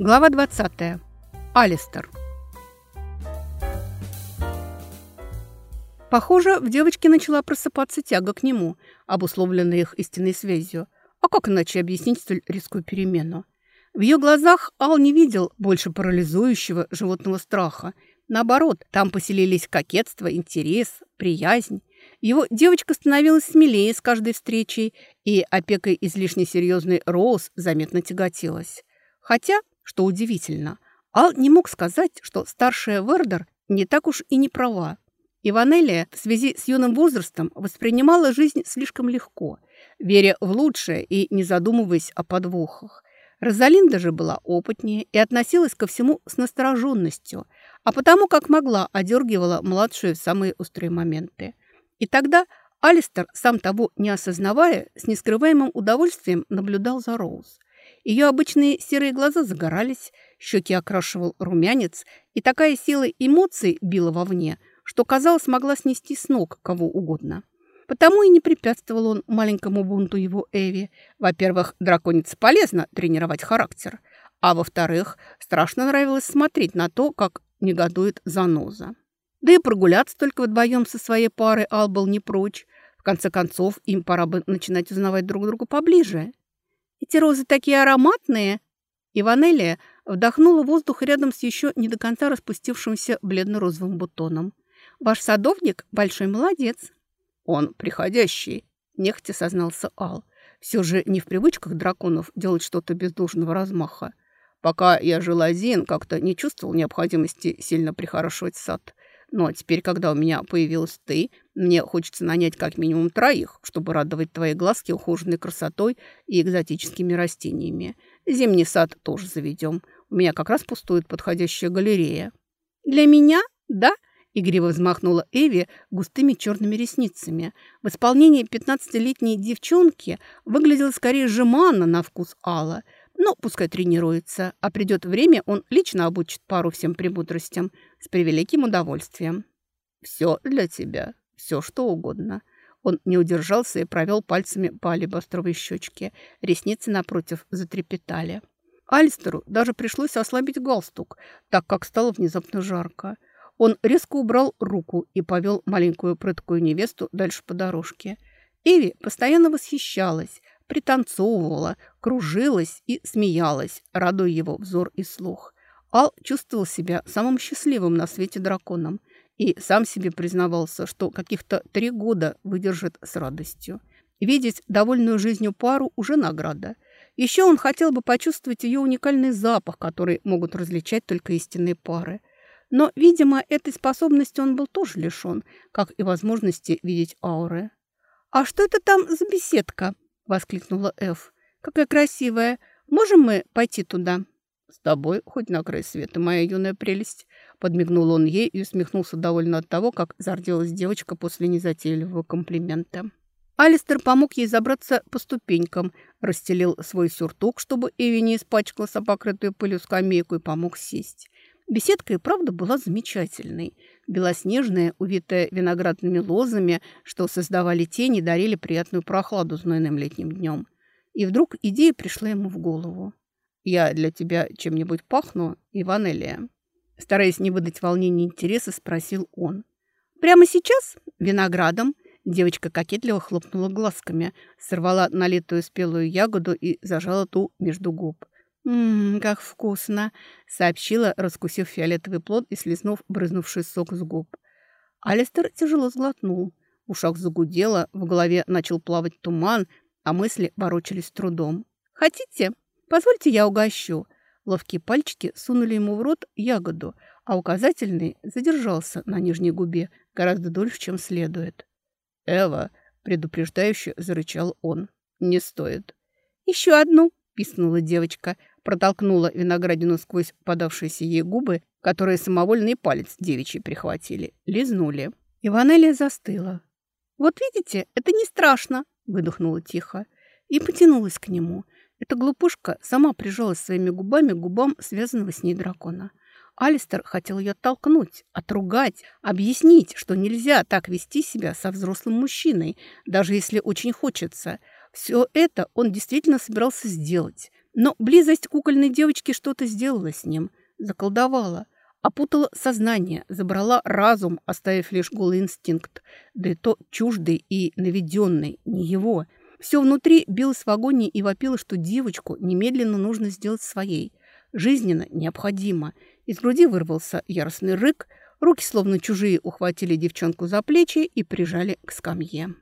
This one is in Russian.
Глава 20. Алистер. Похоже, в девочке начала просыпаться тяга к нему, обусловленная их истинной связью. А как иначе объяснить столь резкую перемену? В ее глазах Ал не видел больше парализующего животного страха. Наоборот, там поселились кокетство, интерес, приязнь. Его девочка становилась смелее с каждой встречей, и опекой излишне серьезной Роуз заметно тяготилась. Хотя что удивительно, Ал не мог сказать, что старшая Вердер не так уж и не права. Иванелия в связи с юным возрастом воспринимала жизнь слишком легко, веря в лучшее и не задумываясь о подвохах. Розалинда же была опытнее и относилась ко всему с настороженностью, а потому, как могла, одергивала младшую в самые острые моменты. И тогда Алистер, сам того не осознавая, с нескрываемым удовольствием наблюдал за Роуз. Ее обычные серые глаза загорались, щеки окрашивал румянец, и такая сила эмоций била вовне, что, казалось, могла снести с ног кого угодно. Потому и не препятствовал он маленькому бунту его Эви. Во-первых, драконице полезно тренировать характер, а во-вторых, страшно нравилось смотреть на то, как негодует заноза. Да и прогуляться только вдвоем со своей парой Ал был не прочь. В конце концов, им пора бы начинать узнавать друг друга поближе. Эти розы такие ароматные!» Иванелия вдохнула воздух рядом с еще не до конца распустившимся бледно-розовым бутоном. «Ваш садовник – большой молодец!» «Он приходящий!» – нехотя сознался Ал. «Все же не в привычках драконов делать что-то без должного размаха. Пока я жил один, как-то не чувствовал необходимости сильно прихорошивать сад. А теперь, когда у меня появилась ты, мне хочется нанять как минимум троих, чтобы радовать твои глазки ухоженной красотой и экзотическими растениями. Зимний сад тоже заведем. У меня как раз пустует подходящая галерея». «Для меня? Да?» Игриво взмахнула Эви густыми черными ресницами. В исполнении пятнадцатилетней девчонки выглядела скорее жеманно на вкус Алла – ну, пускай тренируется, а придет время, он лично обучит пару всем премудростям с превеликим удовольствием. Все для тебя, все что угодно. Он не удержался и провел пальцами по алебастровой щечке. Ресницы напротив затрепетали. Альстеру даже пришлось ослабить галстук, так как стало внезапно жарко. Он резко убрал руку и повел маленькую прыткую невесту дальше по дорожке. Эви постоянно восхищалась, пританцовывала, кружилась и смеялась, радуя его взор и слух. Ал чувствовал себя самым счастливым на свете драконом и сам себе признавался, что каких-то три года выдержит с радостью. Видеть довольную жизнью пару уже награда. Еще он хотел бы почувствовать ее уникальный запах, который могут различать только истинные пары. Но, видимо, этой способности он был тоже лишен, как и возможности видеть ауры. «А что это там за беседка?» воскликнула Эф. «Какая красивая! Можем мы пойти туда?» «С тобой хоть на край света, моя юная прелесть!» Подмигнул он ей и усмехнулся довольно от того, как зарделась девочка после незатейливого комплимента. Алистер помог ей забраться по ступенькам, расстелил свой сюртук, чтобы Эви не испачкалась о покрытую пылью скамейку, и помог сесть. Беседка и правда была замечательной. Белоснежная, увитая виноградными лозами, что создавали тени, дарили приятную прохладу знойным летним днем. И вдруг идея пришла ему в голову. «Я для тебя чем-нибудь пахну, Иванелия?» Стараясь не выдать волнения интереса, спросил он. «Прямо сейчас? Виноградом?» Девочка кокетливо хлопнула глазками, сорвала налитую спелую ягоду и зажала ту между губ. «Ммм, как вкусно!» — сообщила, раскусив фиолетовый плод и слезнув брызнувший сок с губ. Алистер тяжело сглотнул. Ушах загудело, в голове начал плавать туман, а мысли ворочались трудом. «Хотите? Позвольте, я угощу». Ловкие пальчики сунули ему в рот ягоду, а указательный задержался на нижней губе гораздо дольше, чем следует. «Эва!» — предупреждающе зарычал он. «Не стоит». «Еще одну!» — писнула девочка, протолкнула виноградину сквозь подавшиеся ей губы, которые самовольный палец девичий прихватили, лизнули. Иванелия застыла. «Вот видите, это не страшно!» – выдохнула тихо и потянулась к нему. Эта глупышка сама прижалась своими губами к губам связанного с ней дракона. Алистер хотел ее оттолкнуть, отругать, объяснить, что нельзя так вести себя со взрослым мужчиной, даже если очень хочется. Все это он действительно собирался сделать Но близость кукольной девочки что-то сделала с ним, заколдовала, опутала сознание, забрала разум, оставив лишь голый инстинкт, да и то чуждый и наведенный, не его. Все внутри билось в агонии и вопило, что девочку немедленно нужно сделать своей. Жизненно необходимо. Из груди вырвался яростный рык, руки, словно чужие, ухватили девчонку за плечи и прижали к скамье.